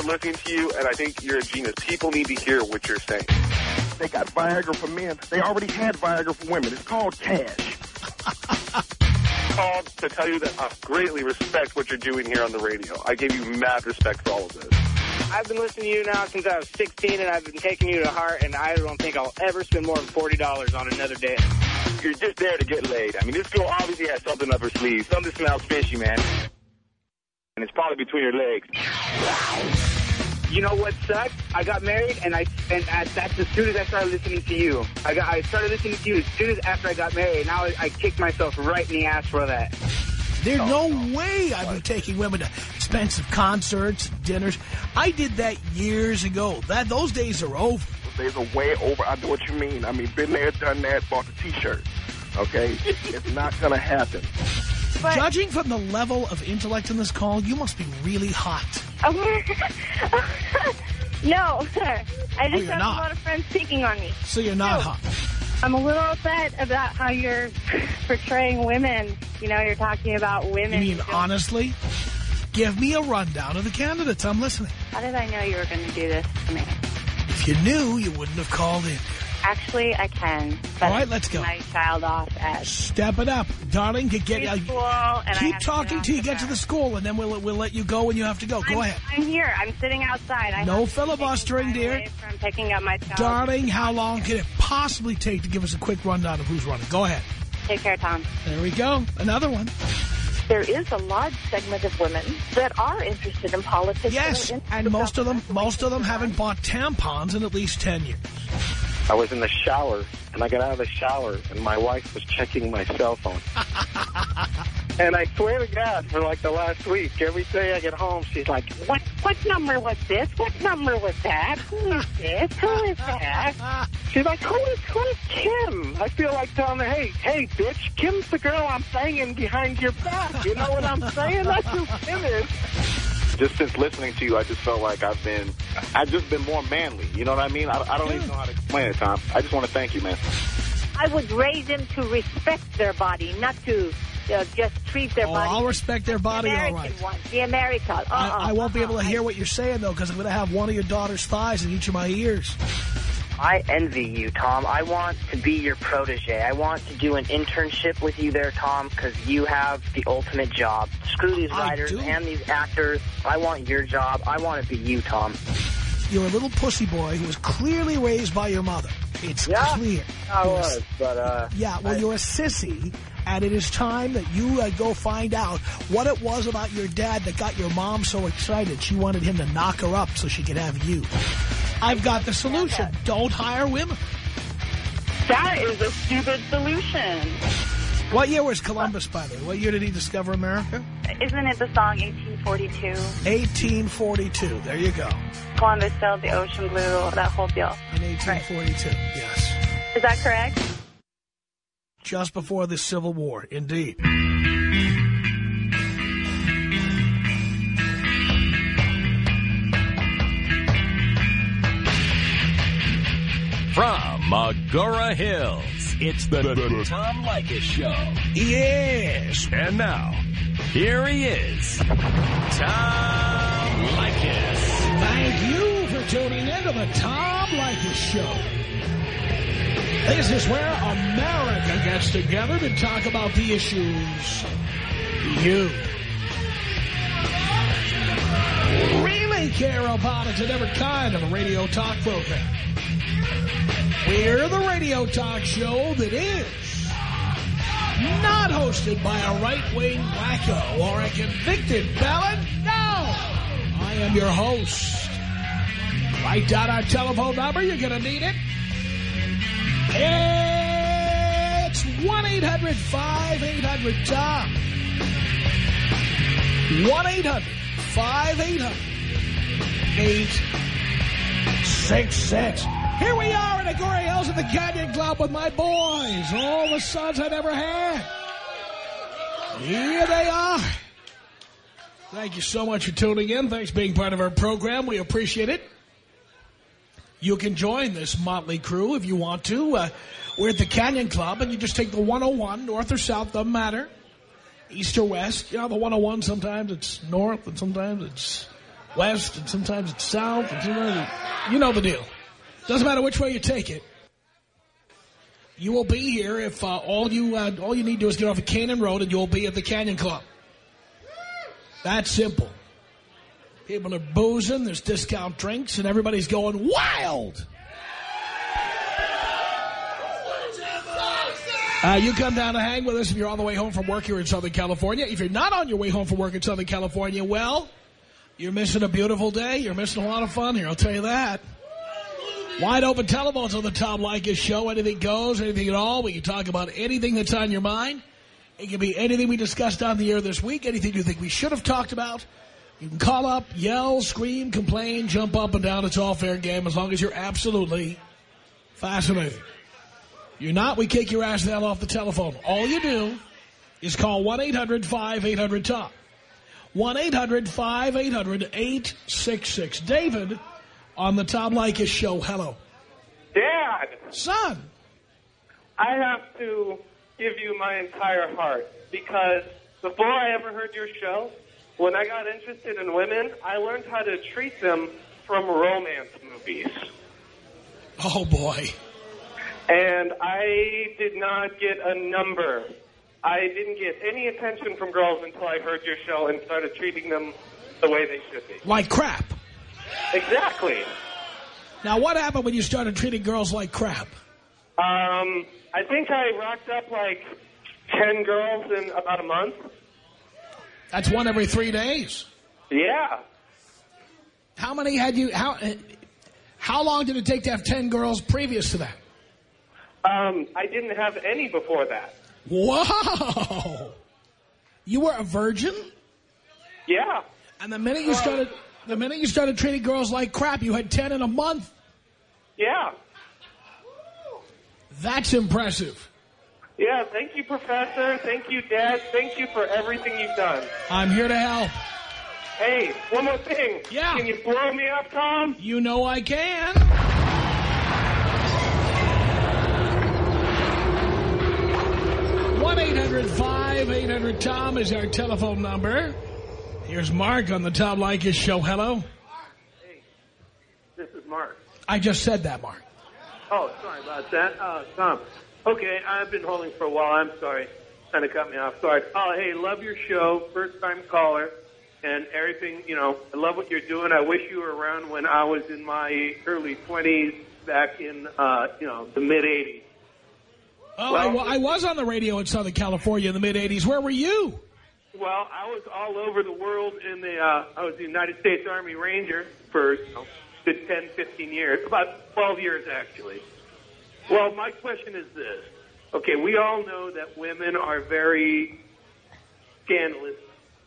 started listening to you, and I think you're a genius. People need to hear what you're saying. They got Viagra for men. They already had Viagra for women. It's called cash. called to tell you that I greatly respect what you're doing here on the radio. I give you mad respect for all of this. I've been listening to you now since I was 16, and I've been taking you to heart, and I don't think I'll ever spend more than $40 on another date. You're just there to get laid. I mean, this girl obviously has something up her sleeve. Something smells fishy, man. And it's probably between her legs. You know what sucks? I got married, and I and that's as soon as I started listening to you. I got I started listening to you as soon as after I got married. Now I, I kicked myself right in the ass for that. There's oh, no way I'd be taking women to expensive concerts, dinners. I did that years ago. That Those days are over. Those days are way over. I know what you mean. I mean, been there, done that, bought the T-shirt. Okay? it's not going to happen. But Judging from the level of intellect in this call, you must be really hot. no, sir. I just Oh, have not. a lot of friends picking on me. So you're not No. hot. I'm a little upset about how you're portraying women. You know, you're talking about women. You mean honestly? Give me a rundown of the candidates. I'm listening. How did I know you were going to do this to me? If you knew, you wouldn't have called in. Actually, I can. But All right, let's go. My child off at Step it up. Darling, get, get, uh, preschool, and keep have talking get till you get to the school, and then we'll, we'll let you go when you have to go. Go I'm, ahead. I'm here. I'm sitting outside. I No have to take filibustering, dear. From picking up my child. Darling, how long can it possibly take to give us a quick rundown of who's running? Go ahead. Take care, Tom. There we go. Another one. There is a large segment of women that are interested in politics. Yes, are and most of them, most of them haven't bought tampons in at least 10 years. I was in the shower, and I got out of the shower, and my wife was checking my cell phone. and I swear to God, for like the last week, every day I get home, she's like, What what number was this? What number was that? Who is this? Who is that? she's like, who is, who is Kim? I feel like telling her, hey, hey, bitch, Kim's the girl I'm banging behind your back. You know what I'm saying? That's who Kim is. Just since listening to you, I just felt like I've been, I've just been more manly. You know what I mean? I, I don't even know how to explain it, Tom. I just want to thank you, man. I would raise them to respect their body, not to uh, just treat their Oh, body. I'll respect their body, the all American right. one, the American. Uh-uh, I, I won't be able to uh-uh. hear what you're saying, though, because I'm going to have one of your daughter's thighs in each of my ears. I envy you, Tom. I want to be your protege. I want to do an internship with you there, Tom, because you have the ultimate job. Screw these writers and these actors. I want your job. I want to be you, Tom. You're a little pussy boy who was clearly raised by your mother. It's Yeah, clear. I was, but, uh... Yeah, well, I- you're a sissy, and it is time that you uh, go find out what it was about your dad that got your mom so excited. She wanted him to knock her up so she could have you. I've got the solution. Don't hire women. That is a stupid solution. What year was Columbus, by the way? What year did he discover America? Isn't it the song 1842? 1842. There you go. Columbus sailed the ocean blue, that whole deal. In 1842, yes. Is that correct? Just before the Civil War, indeed. From Agoura Hills, it's the, Tom Leykis Show. Yes. And now, here he is, Tom Leykis. Thank you for tuning in to the Tom Leykis Show. This is where America gets together to talk about the issues you really care about. It's a different kind of a radio talk program. We're the radio talk show that is not hosted by a right-wing wacko or a convicted felon. No! I am your host. Write down our telephone number. You're going to need it. It's 1-800-5800-TOM. 1-800-5800-866. Here we are in Agoura Hills at the Canyon Club with my boys. All the sons I never had. Here they are. Thank you so much for tuning in. Thanks for being part of our program. We appreciate it. You can join this motley crew if you want to. Uh, we're at the Canyon Club, and you just take the 101, north or south, doesn't matter. East or west. You know, the 101, sometimes it's north, and sometimes it's west, and sometimes it's south, and sometimes you know the deal. Doesn't matter which way you take it. You will be here if uh, all you uh, all you need to do is get off of Kanan Road, and you will be at the Canyon Club. That's simple. People are boozing, there's discount drinks, and everybody's going wild. Uh, you come down to hang with us if you're on the way home from work here in Southern California. If you're not on your way home from work in Southern California, well, you're missing a beautiful day. You're missing a lot of fun here, I'll tell you that. Wide open telephones on the Tom Leykis show. Anything goes, anything at all. We can talk about anything that's on your mind. It can be anything we discussed on the air this week, anything you think we should have talked about. You can call up, yell, scream, complain, jump up and down. It's all fair game as long as you're absolutely fascinating. You're not, we kick your ass down off the telephone. All you do is call 1-800-5800-TOM. 1-800-5800-866. David on the Tom Leykis show. Hello. Dad, Son. I have to give you my entire heart because before I ever heard your show, when I got interested in women, I learned how to treat them from romance movies. Oh, boy. And I did not get a number. I didn't get any attention from girls until I heard your show and started treating them the way they should be. Like crap. Exactly. Now, what happened when you started treating girls like crap? Um, I think I rocked up like 10 girls in about a month. That's one every three days. Yeah. How many had you, how, uh, how long did it take to have 10 girls previous to that? Um, I didn't have any before that. Whoa! You were a virgin? Yeah. And the minute you started, the minute you started treating girls like crap, you had 10 in a month? Yeah. That's impressive. Yeah, thank you, Professor. Thank you, Dad. Thank you for everything you've done. I'm here to help. Hey, one more thing. Yeah. Can you blow me up, Tom? You know I can. one 800 tom is our telephone number. Here's Mark on the Tom Leykis show. Hello. This is Mark. I just said that, Mark. Oh, sorry about that. Uh, Tom. Okay, I've been holding for a while. I'm sorry. Kind of cut me off Sorry. Oh, hey, love your show. First time caller. And everything, you know, I love what you're doing. I wish you were around when I was in my early 20s back in, uh, you know, the mid 80s. Oh, Well- I, I was on the radio in Southern California in the mid-'80s. Where were you? Well, I was all over the world in the, uh, I was the United States Army Ranger for you know, good 10, 15 years, about 12 years actually. Well, my question is this. Okay, we all know that women are very scandalous,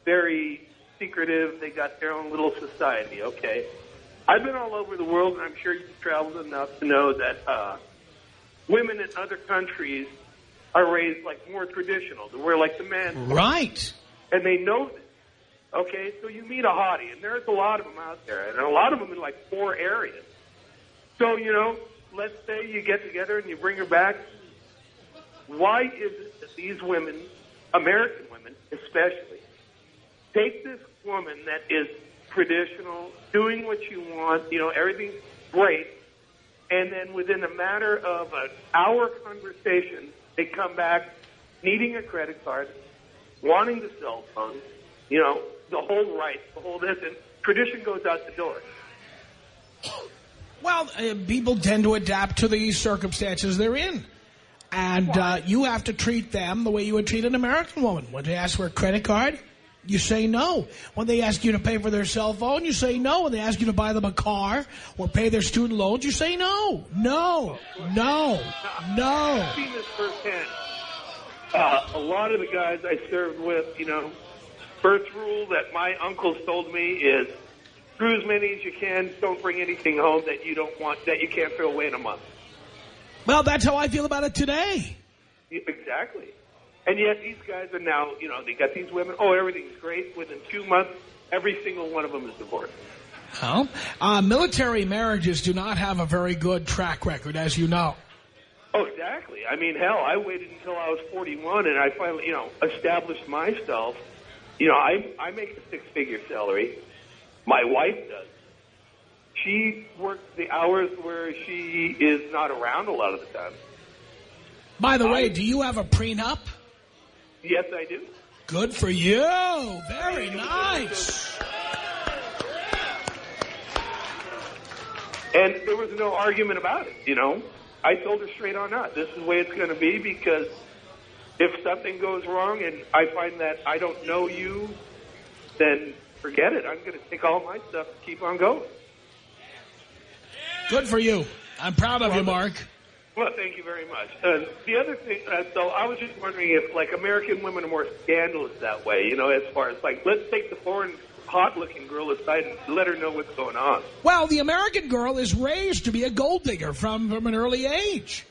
very secretive. They got their own little society, okay? I've been all over the world, and I'm sure you've traveled enough to know that uh, women in other countries are raised like more traditional. They're like the man Right. and they know this. Okay, so you meet a hottie, and there's a lot of them out there, and a lot of them in like four areas. So you know, let's say you get together and you bring her back. Why is it that these women, American women especially, take this woman that is traditional, doing what you want, you know, everything's great, and then within a matter of an hour conversation, they come back needing a credit card, wanting the cell phone, you know, the whole right, the whole this, and tradition goes out the door. Well, uh, people tend to adapt to the circumstances they're in. And uh, you have to treat them the way you would treat an American woman. When they ask for a credit card, you say no. When they ask you to pay for their cell phone, you say no. When they ask you to buy them a car or pay their student loans, you say no. No. No. No. I've seen this firsthand. Uh, a lot of the guys I served with, you know, first rule that my uncles told me is screw as many as you can. Don't bring anything home that you don't want, that you can't throw away in a month. Well, that's how I feel about it today. Yeah, Exactly. And yet these guys are now, you know, they got these women. Oh, everything's great. Within two months, every single one of them is divorced. Well, uh, military marriages do not have a very good track record, as you know. Oh, exactly. I mean, hell, I waited until I was 41 and I finally, you know, established myself. You know, I I make a six-figure salary, My wife does. She works the hours where she is not around a lot of the time. By the way, do you have a prenup? Yes, I do. Good for you. Very nice. And there was no argument about it, you know. I told her straight on out, this is the way it's going to be because if something goes wrong and I find that I don't know you, then forget it. I'm going to take all my stuff and keep on going. Good for you. I'm proud of you, Mark. Well, thank you very much. Uh, the other thing, uh, so I was just wondering if, like, American women are more scandalous that way, you know, as far as, like, let's take the foreign hot-looking girl aside and let her know what's going on. Well, the American girl is raised to be a gold digger from, from an early age.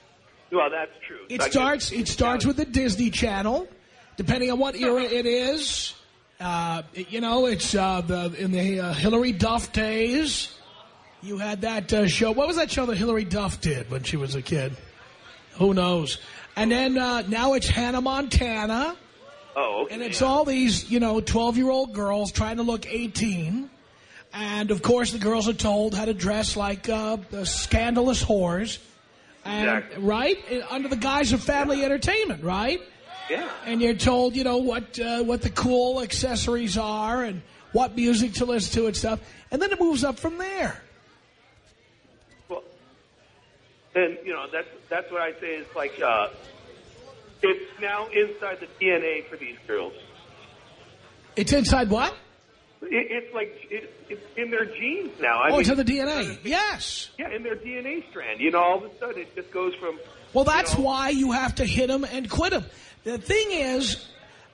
Well, that's true. It I guess- starts. It starts with the Disney Channel, depending on what era it is. Uh, you know, it's uh, the in the uh, Hilary Duff days. You had that uh, show. What was that show that Hilary Duff did when she was a kid? Who knows? And then uh, now it's Hannah Montana, Oh, okay. and it's all these you know twelve year old girls trying to look eighteen. And of course, the girls are told how to dress like uh, the scandalous whores, and Exactly. right under the guise of family entertainment, right? Yeah. And you're told, you know, what uh, what the cool accessories are and what music to listen to and stuff, and then it moves up from there. Well, and you know that's that's what I say is like uh, it's now inside the DNA for these girls. It's inside what? It, it's like it, it's in their genes now. I oh, mean, it's in the DNA. Yes. Yeah, in their DNA strand. You know, all of a sudden it just goes from. Well, that's you know, why you have to hit them and quit them. The thing is,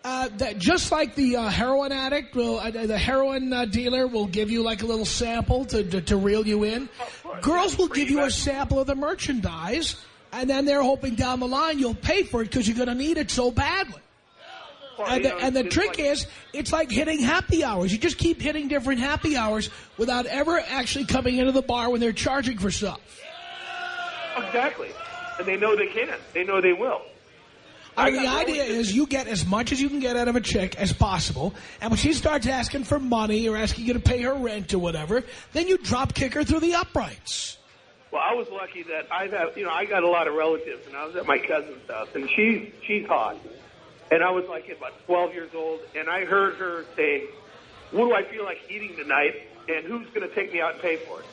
uh, that just like the uh, heroin addict, will, uh, the heroin uh, dealer will give you like a little sample to, to, to reel you in. Girls will give you a sample of the merchandise, and then they're hoping down the line you'll pay for it because you're going to need it so badly. well, And the, know, and the trick like- is, it's like hitting happy hours. You just keep hitting different happy hours without ever actually coming into the bar when they're charging for stuff. exactly, and they know they can. They know they will. I mean, the idea is you get as much as you can get out of a chick as possible, and when she starts asking for money or asking you to pay her rent or whatever, then you drop kick her through the uprights. Well, I was lucky that I have, you know, I got a lot of relatives, and I was at my cousin's house, and she's she's hot, and I was like about 12 years old, and I heard her say, "What do I feel like eating tonight?" And who's going to take me out and pay for it?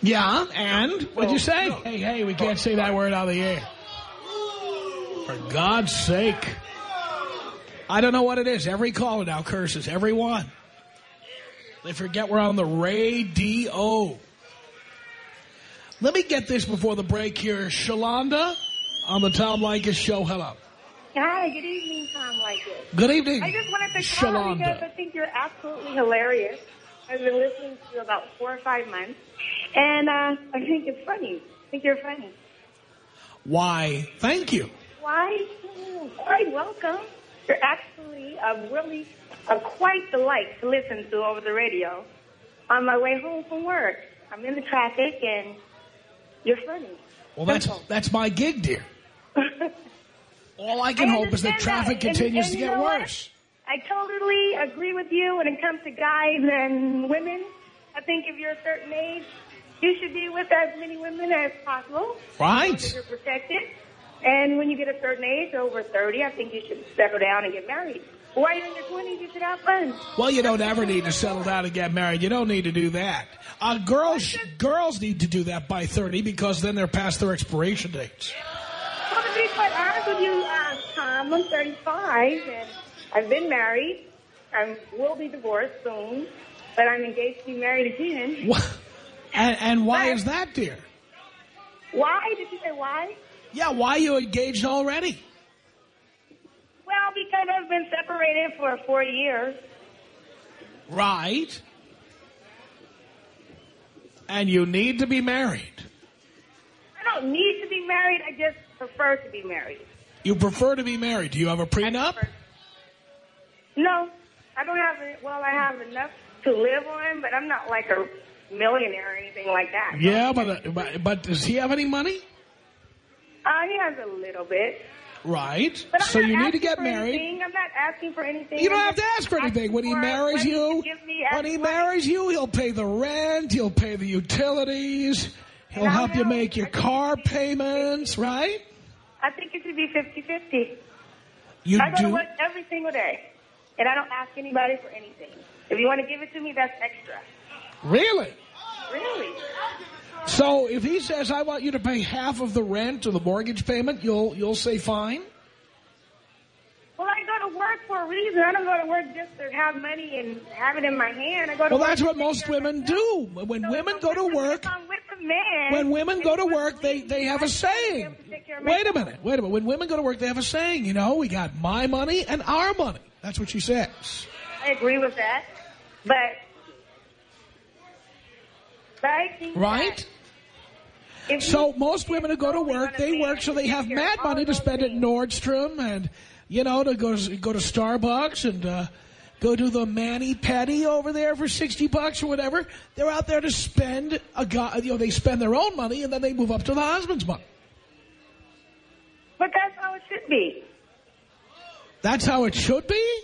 Yeah, and what'd you say? no. Hey, hey, we can't say that word out of the air. For God's sake. I don't know what it is. Every caller now curses. Every one. They forget we're on the radio. Let me get this before the break here. Shalonda on the Tom Leykis show. Hello. Hi, good evening, Tom Leykis. Good evening. I just wanted to call Shalonda. because I think you're absolutely hilarious. I've been listening to you about four or five months, and uh, I think it's funny. I think you're funny. Why? Thank you. Why? Quite welcome. You're actually a really a quite delight to listen to over the radio. On my way home from work, I'm in the traffic, and you're funny. Well, that's that's my gig, dear. All I can I hope is that traffic that. And- continues and to get worse. I totally agree with you when it comes to guys and women. I think if you're a certain age, you should be with as many women as possible. Right. You're protected. And when you get a certain age, over 30, I think you should settle down and get married. While you're in your 20s, you should have fun. Well, you don't ever need to settle down and get married. You don't need to do that. Uh, girls, girls need to do that by 30 because then they're past their expiration dates. Well, to be quite honest with you, uh, Tom, I'm 35, and I've been married. I will be divorced soon, but I'm engaged to be married again. And, and why is that, dear? Why? Did you say why? Yeah, why are you engaged already? Well, because I've been separated for four years. Right. And you need to be married. I don't need to be married. I just prefer to be married. You prefer to be married. Do you have a prenup? No, I don't have. it. Well, I have enough to live on, but I'm not like a millionaire or anything like that. Yeah, but, uh, but but does he have any money? Uh, he has a little bit. Right. But so you need to get married. anything. I'm not asking for anything. You don't I'm have to ask for anything. When he marries you, to give me when he marries you, he'll pay the rent, he'll pay the utilities, he'll And help you make your car payments, right? I think it should be 50-50. You I go to work every single day, and I don't ask anybody for anything. If you want to give it to me, that's extra. Really? Really? So if he says, I want you to pay half of the rent or the mortgage payment, you'll you'll say fine? Well, I go to work for a reason. I don't go to work just to have money and have it in my hand. I go to Well, work that's what most women do. When So women go to work, man, when women go to work, they, they have a should be able saying. to take care of Wait a minute, wait a minute. When women go to work, they have a saying, you know, we got my money and our money. That's what she says. I agree with that, but but I think Right? If So you- most women who go to work, they work so they have mad money to spend at Nordstrom and, you know, to go to, go to Starbucks and uh, go to the Manny Petty over there for 60 bucks or whatever. They're out there to spend, a guy, you know, they spend their own money and then they move up to the husband's money. But that's how it should be. That's how it should be?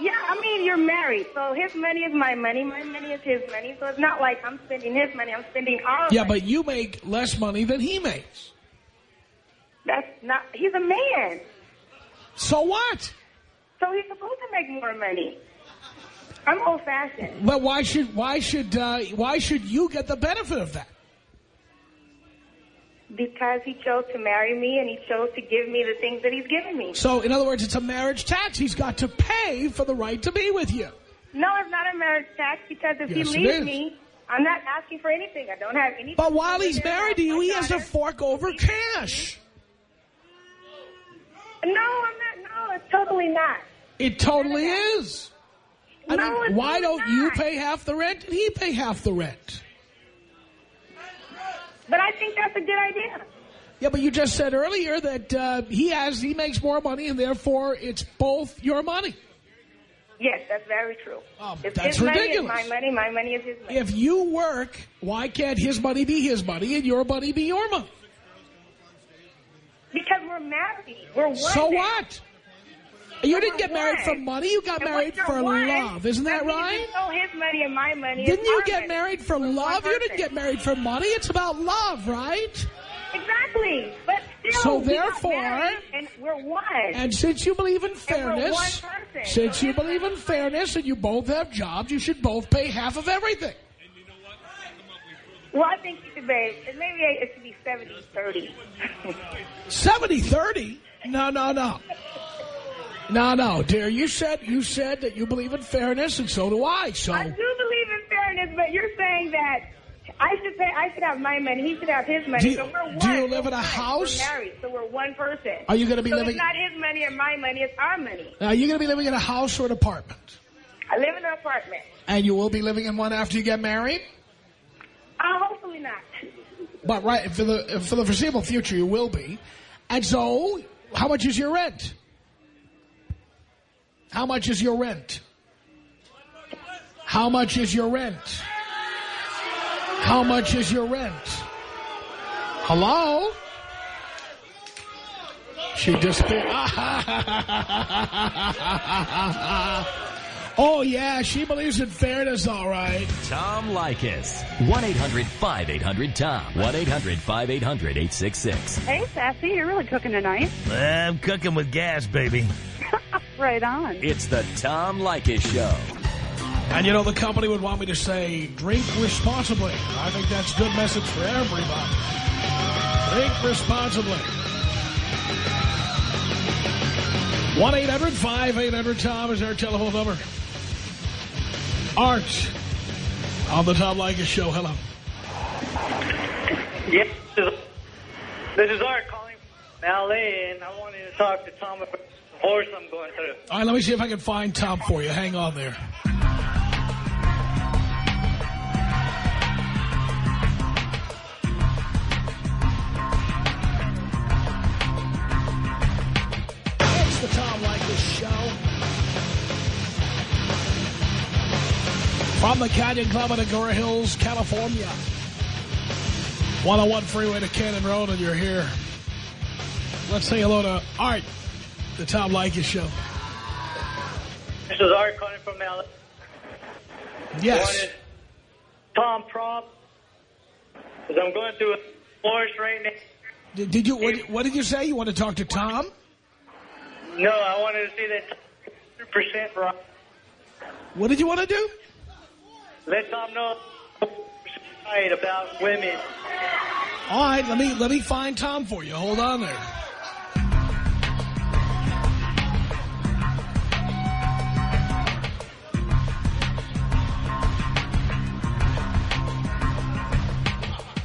Yeah, I mean, you're married, so his money is my money, my money is his money, so it's not like I'm spending his money, I'm spending our Yeah, money. but you make less money than he makes. That's not, he's a man, So what? so he's supposed to make more money. I'm old-fashioned. But why should why should uh, why should you get the benefit of that? Because he chose to marry me and he chose to give me the things that he's given me. So in other words, it's a marriage tax. He's got to pay for the right to be with you. No, it's not a marriage tax because if Yes, he leaves me, I'm not asking for anything. I don't have anything. But while he's married to you, he has to fork over cash. No, I'm not. No, it's totally not. It totally is. I No, mean, why don't you pay half the rent and he pay half the rent? But I think that's a good idea. Yeah, but you just said earlier that uh, he has he makes more money and therefore it's both your money. Yes, that's very true. Oh, if that's his money ridiculous. is my money, my money is his money. If you work, why can't his money be his money and your money be your money? because we're married. We're one So now. what? You didn't get married for money. You got And married for one, love. Isn't that means right? Know his money and my money. Didn't you get married for love? You didn't get married for money. It's about love, right? Exactly. But still, So therefore- and we're one. And since you believe in fairness, since So you believe in fairness and you both have jobs, you should both pay half of everything. Well, I think you should be. Maybe it should be 70-30. 70-30? No, no, no. No, no, dear. You said you said that you believe in fairness, and so do I. So I do believe in fairness, but you're saying that I should pay. I should have my money. He should have his money. Do you- so we're one. do you live in a house? We're married, so we're one person. Are you gonna be so living- It's not his money or my money. It's our money. are you going to be living in a house or an apartment? I live in an apartment. And you will be living in one after you get married? Uh, hopefully not. But right for the for the foreseeable future, you will be. And so, how much is your rent? How much is your rent? How much is your rent? How much is your rent? Hello? She disappeared. oh, yeah, she believes in fairness, all right. Tom Leykis. 1-800-5800-TOM. 1-800-5800-866. Hey, Sassy, you're really cooking tonight. I'm cooking with gas, baby. Right on. It's the Tom Leykis Show. And you know, the company would want me to say, drink responsibly. I think that's a good message for everybody. Drink responsibly. 1-800-5800-TOM is our telephone number. Art on the Tom Leykis Show. Hello. Yes, this is- this is Art calling from L.A., and I wanted to talk to Tom about going through. All right, let me see if I can find Tom for you. Hang on there. It's the Tom Leykis Show. From the Canyon Club in Agoura Hills, California. 101 freeway to Kanan Road, and you're here. Let's say hello to Art, the Tom Leykis show. This is Art calling from LA. Yes. Tom Prop. Because I'm going through a divorce right now. Did, did you? What, what did you say? You want to talk to Tom? No, I wanted to see that 100% right. What did you want to do? Let Tom know right about women. All right, let me let me find Tom for you. Hold on there.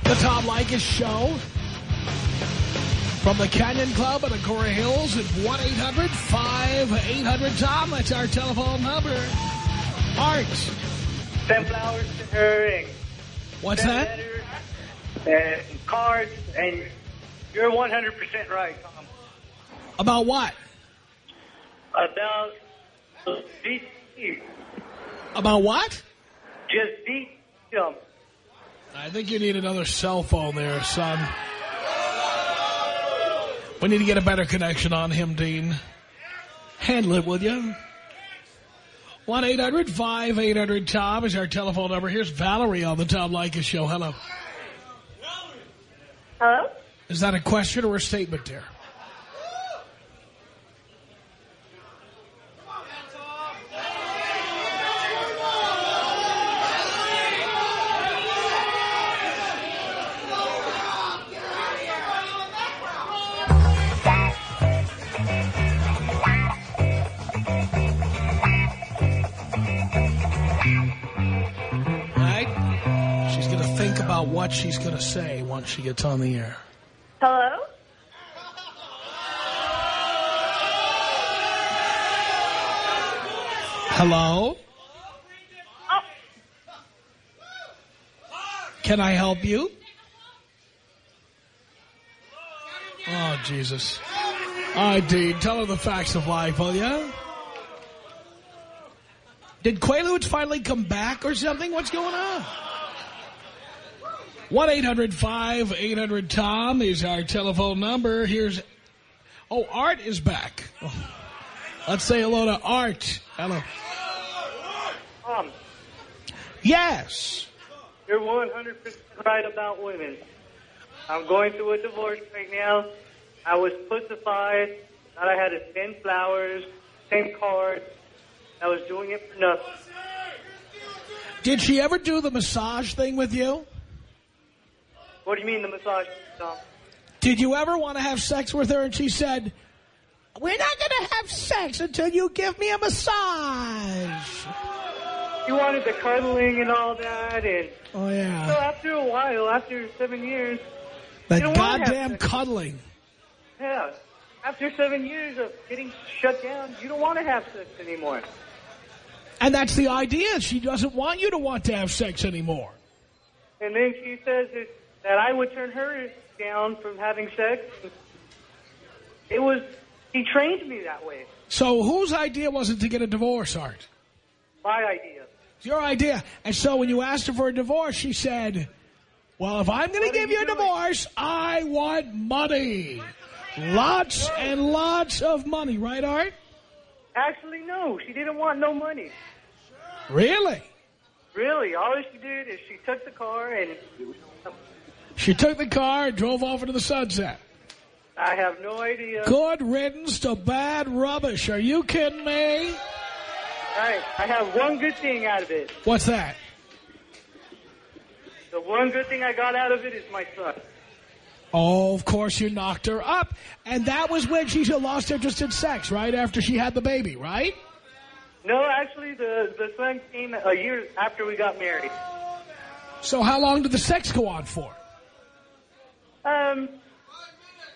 The Tom Leykis Show from the Canyon Club in Agoura Hills at 1-800-5800-TOM. That's our telephone number. Art. Send flowers to her and What's that? letters and cards, and you're 100% right, Tom. About what? About beat About what? just him. I think you need another cell phone there, son. We need to get a better connection on him, Dean. Handle it, will you? 1-800-5800-TOM is our telephone number. Here's Valerie on the Tom Leykis show. Hello. Hello? Is that a question or a statement, dear? What she's going to say once she gets on the air. Hello? Hello? Oh. Can I help you? Oh, Jesus. All right, Dean, tell her the facts of life, will you? Did Quaaludes finally come back or something? What's going on? 1-800-5800-TOM is our telephone number. Here's... Oh, Art is back. Oh. Let's say hello to Art. Hello. Tom, Yes. you're 100% right about women. I'm going through a divorce right now. I was pussified. Thought I had to send flowers, send cards. I was doing it for nothing. Did she ever do the massage thing with you? What do you mean the massage? Did you ever want to have sex with her and she said, we're not going to have sex until you give me a massage? You wanted the cuddling and all that, and Oh, yeah. so after a while, after seven years, That you don't wanna have goddamn cuddling. yeah, after seven years of getting shut down, you don't want to have sex anymore. And that's the idea. She doesn't want you to want to have sex anymore. And then she says that, that I would turn her down from having sex. It was, he trained me that way. So whose idea was it to get a divorce, Art? My idea. It's your idea. And so when you asked her for a divorce, she said, well, if I'm going to give you you a doing? divorce, I want money. Lots and lots of money. Right, Art? Actually, no, she didn't want no money. Really? Really, all she did is she took the car and She took the car and drove off into the sunset. I have no idea. Good riddance to bad rubbish. Are you kidding me? Right, I have one good thing out of it. What's that? The one good thing I got out of it is my son. Oh, of course you knocked her up. And that was when she lost interest in sex, right? After she had the baby, right? No, actually, the the son came a year after we got married. So how long did the sex go on for? Um,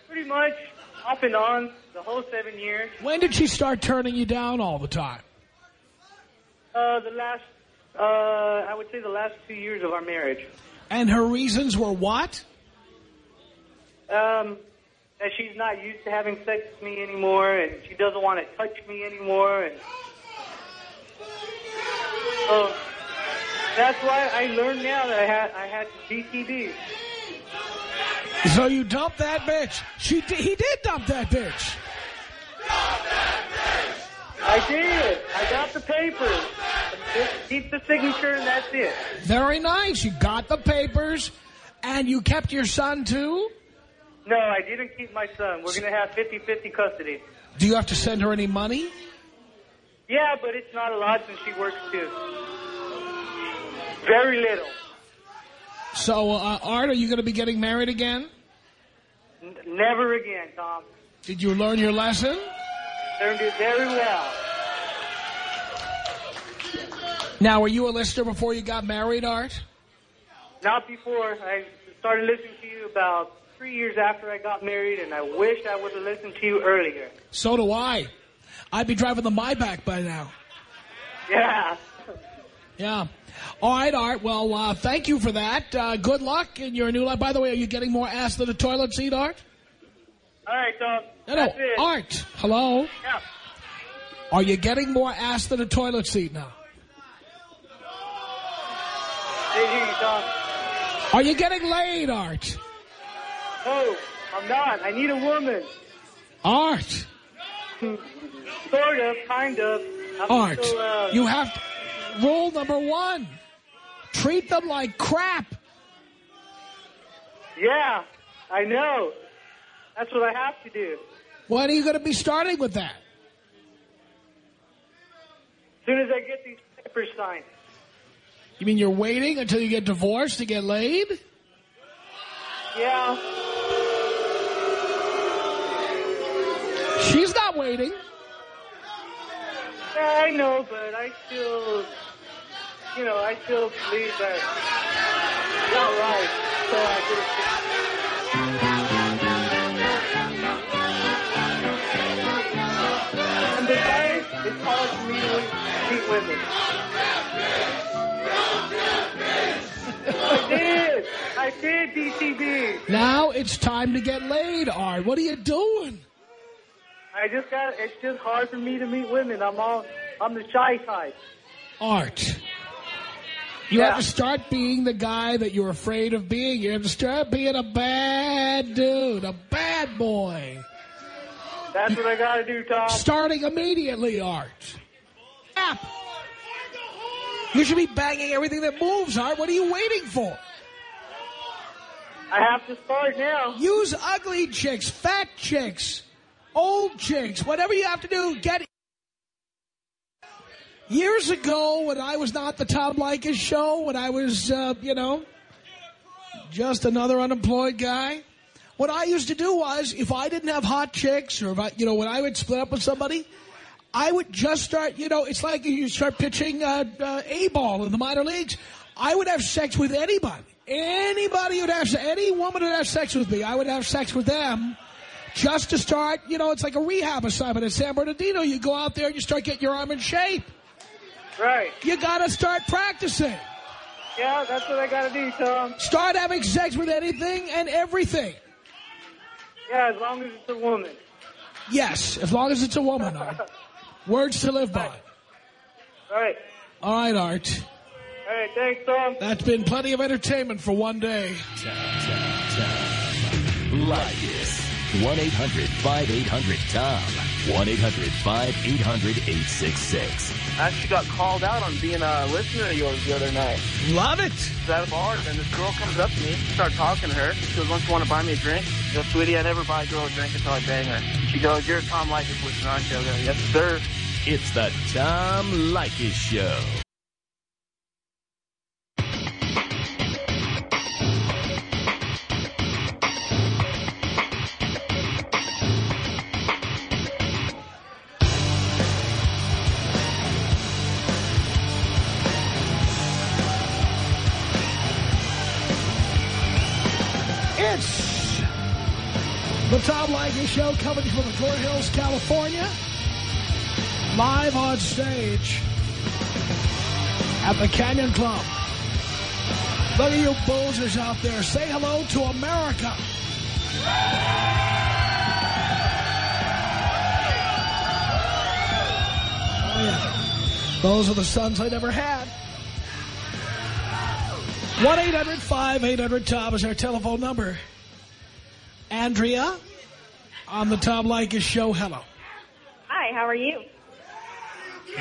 pretty much off and on the whole seven years. When did she start turning you down all the time? Uh, the last, uh, I would say the last two years of our marriage. And her reasons were what? Um, that she's not used to having sex with me anymore, and she doesn't want to touch me anymore, and so that's why I learned now that I had I had DTB. So you dumped that bitch. She he did dump that bitch. I did. I got the papers. Just keep the signature and that's it. Very nice. You got the papers, and you kept your son too. No, I didn't keep my son. We're going to have 50-50 custody. Do you have to send her any money? Yeah, but it's not a lot since she works too. Very little. So, uh, Art, are you going to be getting married again? Never again, Tom. Did you learn your lesson? Learned it very well. Now, were you a listener before you got married, Art? Not before. I started listening to you about three years after I got married, and I wish I would have listened to you earlier. So do I. I'd be driving the Maybach by now. Yeah. Yeah. All right, Art. Well, uh, thank you for that. Uh, good luck in your new life. By the way, are you getting more ass than a toilet seat, Art? All right, Tom. No, no. That's it. Art, hello? Yeah. Are you getting more ass than a toilet seat now? Hey, here Tom. Are you getting laid, Art? Oh, I'm not. I need a woman. Art. Sort of, kind of. I'm Art, still, uh, you have to, rule number one. Treat them like crap. Yeah, I know. That's what I have to do. When are you going to be starting with that? As soon as I get these papers signed. You mean you're waiting until you get divorced to get laid? Yeah. She's not waiting. Yeah, I know, but I still, you know, I still believe that it's not right. So I just. And besides, it's hard for me to meet women. I did. I did, DCB. Now it's time to get laid, Art. What are you doing? I just got. It's just hard for me to meet women. I'm all. I'm the shy type. Art. You Yeah. have to start being the guy that you're afraid of being. You have to start being a bad dude, a bad boy. That's what I got to do, Tom. Starting immediately, Art. Crap. You should be banging everything that moves, Art. What are you waiting for? I have to start now. Use ugly chicks, fat chicks, old chicks, whatever you have to do. Get. Years ago, when I was not the Tom Leykis show, when I was, uh, you know, just another unemployed guy, what I used to do was, if I didn't have hot chicks, or if I, you know, when I would split up with somebody, I would just start, you know, it's like you start pitching uh, uh, A-ball in the minor leagues. I would have sex with anybody. Anybody who'd have, any woman who'd have sex with me, I would have sex with them just to start, you know, it's like a rehab assignment at San Bernardino. You go out there and you start getting your arm in shape. Right. You got to start practicing. Yeah, that's what I got to do, Tom. Um, start having sex with anything and everything. Yeah, as long as it's a woman. Yes, as long as it's a woman. Art. Words to live by. All right. All right, Art. All right, thanks, Tom. That's been plenty of entertainment for one day. Leykis. 1-800-5800-TOM. 1-800-5800-866. I actually got called out on being a listener of yours the other night. Love it. I was at a bar, and this girl comes up to me, start talking to her. She goes, "Once you want to buy me a drink?" I go, "Sweetie, I never buy a girl a drink until I bang her." She goes, "You're a Tom Leykis listener, aren't you?" I go, "Yes, sir." It's the Tom Leykis Show. The Show coming from McCord Hills, California. Live on stage at the Canyon Club. Look at you bozers out there. Say hello to America. Oh, yeah. Those are the sons I never had. 1-800-5800-TOM is our telephone number. Andrea on the Tom Leykis show. Hello. Hi, how are you?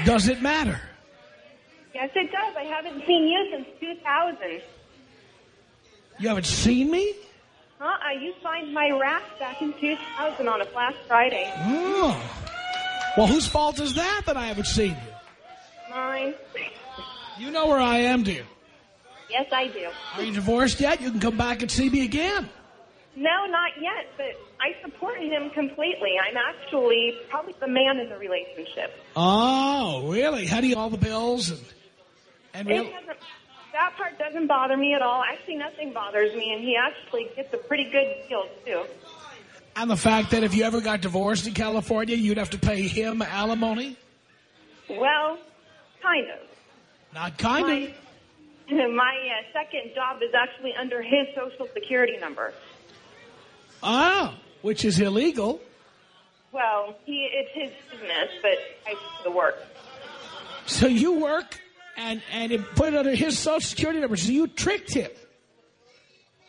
Does it matter? Yes, it does. I haven't seen you since 2000. You haven't seen me? Huh? Uh, you signed my rap back in 2000 on a Flash Friday. Oh. Well, whose fault is that that I haven't seen you? Mine. You know where I am, do you? Yes, I do. Are you divorced yet? You can come back and see me again. No, not yet, but I support him completely. I'm actually probably the man in the relationship. Oh, really? How do you all the bills and and It real, that part doesn't bother me at all. Actually, nothing bothers me, and he actually gets a pretty good deal, too. and the fact that if you ever got divorced in California, you'd have to pay him alimony? Well, kind of. Not kind my, of. My uh, second job is actually under his social security number. Oh, which is illegal. Well, he it's his business, but I do the work. So you work and and it put it under his social security number. So you tricked him.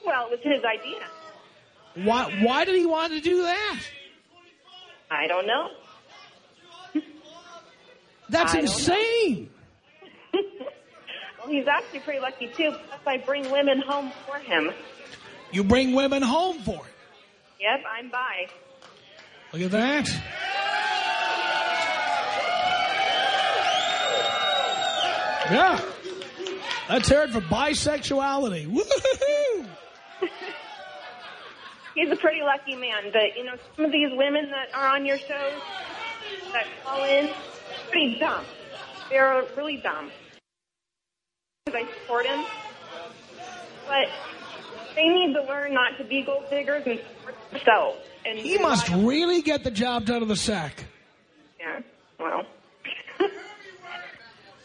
Well, it was his idea. Why why did he want to do that? I don't know. That's I don't know. insane. Well, he's actually pretty lucky too. Plus, I bring women home for him. You bring women home for it. Yep, I'm by. Look at that. Yeah. Let's hear it for bisexuality. Woo-hoo-hoo. He's a pretty lucky man, but you know, some of these women that are on your shows that call in, pretty dumb. They're really dumb. Because I support him, but they need to learn not to be gold diggers and support themselves. And He must really get the job done in the sack. Yeah. Well,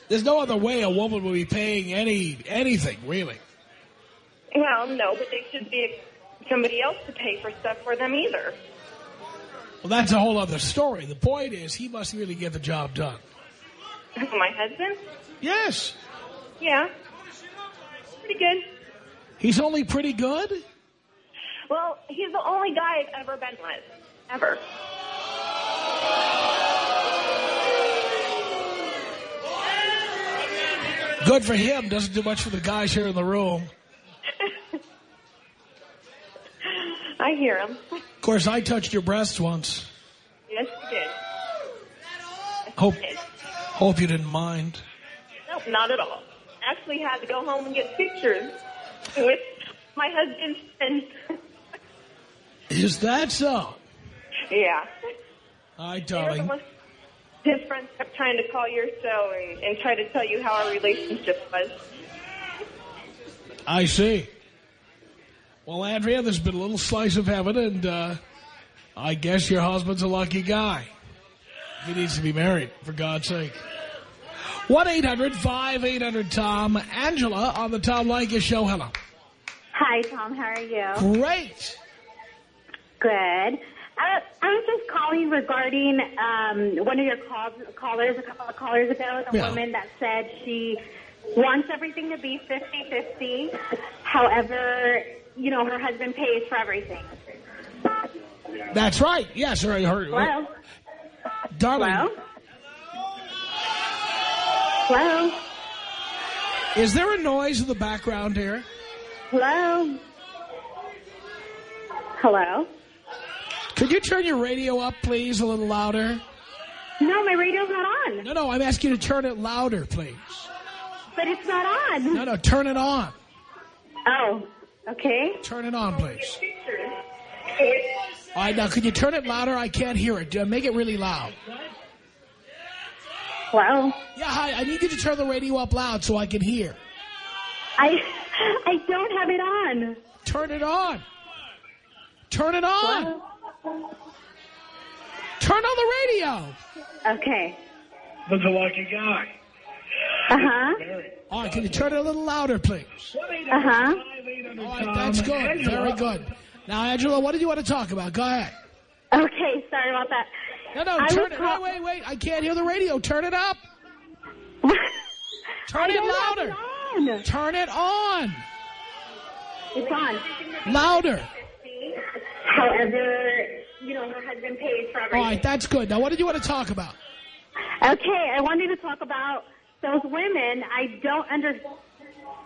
There's no other way a woman would be paying any anything, really. well, no, but they should be somebody else to pay for stuff for them either. Well, that's a whole other story. The point is, he must really get the job done. My husband? Yes. Yeah. Pretty good. He's only pretty good? Well, he's the only guy I've ever been with. Ever. Good for him. Doesn't do much for the guys here in the room. I hear him. Of course, I touched your breasts once. Yes, he did. Hope, hope you didn't mind. Nope, not at all. Actually had to go home and get pictures with my husband's friends. Is that so? yeah. Hi, They were the darling. His friends kept trying to call your show and, and try to tell you how our relationship was. I see. Well, Andrea, there's been a little slice of heaven, and uh, I guess your husband's a lucky guy. He needs to be married, for God's sake. 1-800-5800-TOM. Angela on the Tom Leykis Show. Hello. Hi, Tom. How are you? Great. Good. Uh, I was just calling regarding um, one of your call callers, a couple of callers ago, the Yeah. woman that said she wants everything to be 50-50. However, you know, her husband pays for everything. That's right. Yes, I heard. Hello? Darling, Hello? Hello? is there a noise in the background here? Hello? Hello? Could you turn your radio up, please, a little louder? No, my radio's not on. No, no, I'm asking you to turn it louder, please. But it's not on. No, no, turn it on. Oh, okay. Turn it on, please. All right, now, could you turn it louder? I can't hear it. Make it really loud. Hello? Yeah, hi. I need you to turn the radio up loud so I can hear. I I don't have it on. Turn it on. Turn it on. Turn on the radio. Okay. Looks a lucky guy. Uh-huh. All right, can you turn it a little louder, please? Uh-huh. All right, that's good. Very good. Now, Angela, what did you want to talk about? Go ahead. Okay, sorry about that. No, no, I turn it. Wait, wait, wait. I can't hear the radio. Turn it up. Turn it louder. it. Turn it on. It's on. Louder. However, you know, her husband pays for All everything. right, that's good. Now, what did you want to talk about? Okay, I wanted to talk about those women. I don't under,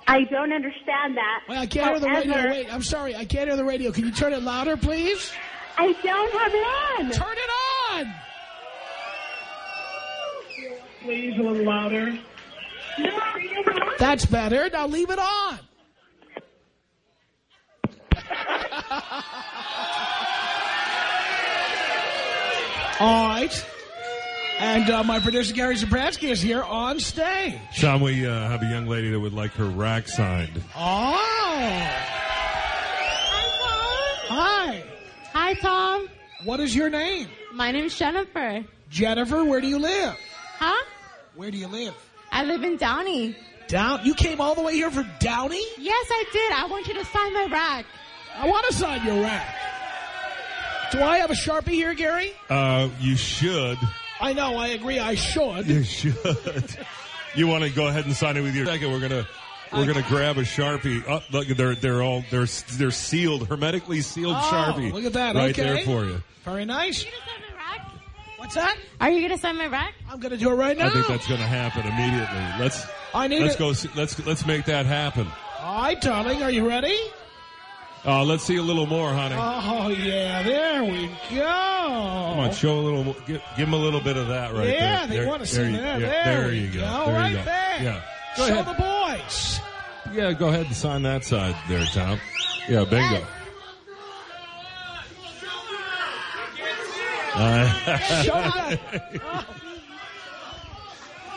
I don't understand that. I can't hear the radio. Wait, I'm sorry. I can't hear the radio. Can you turn it louder, please? I don't have it on. Turn it on. Please, a little louder. No, That's better. Now leave it on. All right. And uh, my producer, Gary Zabransky, is here on stage. Sean, we uh, have a young lady that would like her rack signed. Oh. Hi. Hi, Tom. What is your name? My name's Jennifer. Jennifer, where do you live? Huh? Where do you live? I live in Downey. Down. You came all the way here for Downey? Yes, I did. I want you to sign my rack. I want to sign your rack. Do I have a Sharpie here, Gary? Uh, you should. I know, I agree, I should. You should. you want to go ahead and sign it with your second? We're gonna we're gonna grab a sharpie. Oh, look, they're they're all they're they're sealed, hermetically sealed Oh, sharpie. look at that, right okay. there for you. Very nice. What's that? Are you going to sign my rack? I'm going to do it right now. I think that's gonna happen immediately. Let's I need let's it. go. See, let's let's make that happen. All right, darling, are you ready? Uh, let's see a little more, honey. Oh, yeah, there we go. Come on, show a little. Give, give them a little bit of that right yeah, there. Yeah, they There- want to there see you- that. yeah, there, there you go. go. There right you go. there. Yeah. Go Show ahead. the boys. Yeah, go ahead and sign that side there, Tom. Yeah, bingo. Uh, Show the, oh.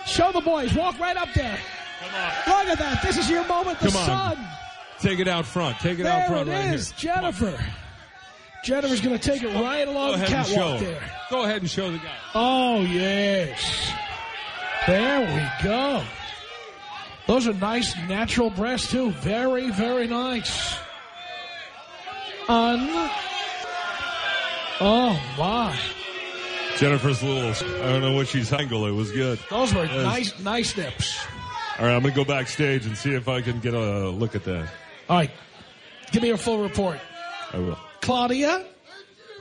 Show the boys. Walk right up there. Look at that. This is your moment. The Come on. sun. Take it out front. Take it there out front it right is. here. Jennifer. Jennifer's going to take it right along the ahead and show catwalk there. Go ahead and show the guy. Oh, yes. There we go. Those are nice natural breasts, too. Very, very nice. Un. Oh, my. Jennifer's little. I don't know what she's angle. It was good. Those were Yes. nice, nice nips. All right, I'm going to go backstage and see if I can get a look at that. All right. Give me a full report. I will. Claudia,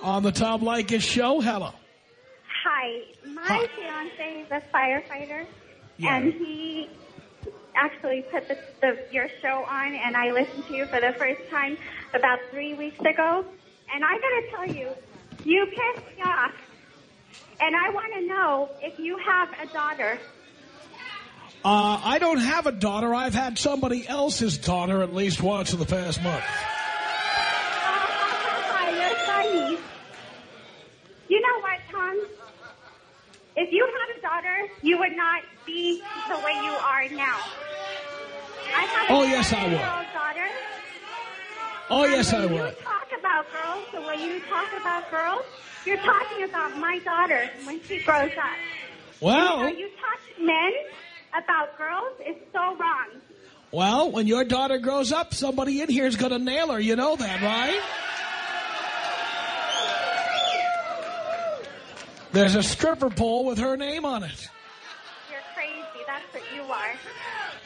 on the Tom Leykis show. Hello. Hi, my fiance is a firefighter, Yeah. and he actually put the, the your show on, and I listened to you for the first time about three weeks ago. And I gotta tell you, you pissed me off, and I want to know if you have a daughter. Uh, I don't have a daughter. I've had somebody else's daughter at least once in the past month. You're funny. You know what, Tom? If you had a daughter, you would not be the way you are now. I have oh, a Oh, yes, I. 10-year-old daughter. Oh, yes, I And would. you talk about girls the way you talk about girls, you're talking about my daughter when she grows up. Well- you, know, you talk men about girls is so wrong. Well, when your daughter grows up, somebody in here is going to nail her. You know that, right? There's a stripper pole with her name on it. Are.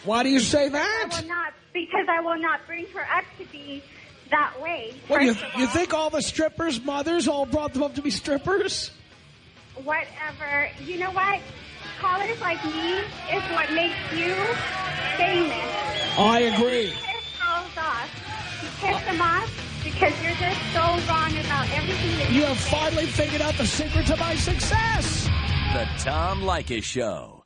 Why do you say I that? will not because I will not bring her up to be that way. What, you, you think all the strippers' mothers all brought them up to be strippers? whatever. You know what? Callers like me is what makes you famous. I agree. Piss girls off. You piss them off because you're just so wrong about everything that You have finally figured out the secret to my success. The Tom Leykis Show.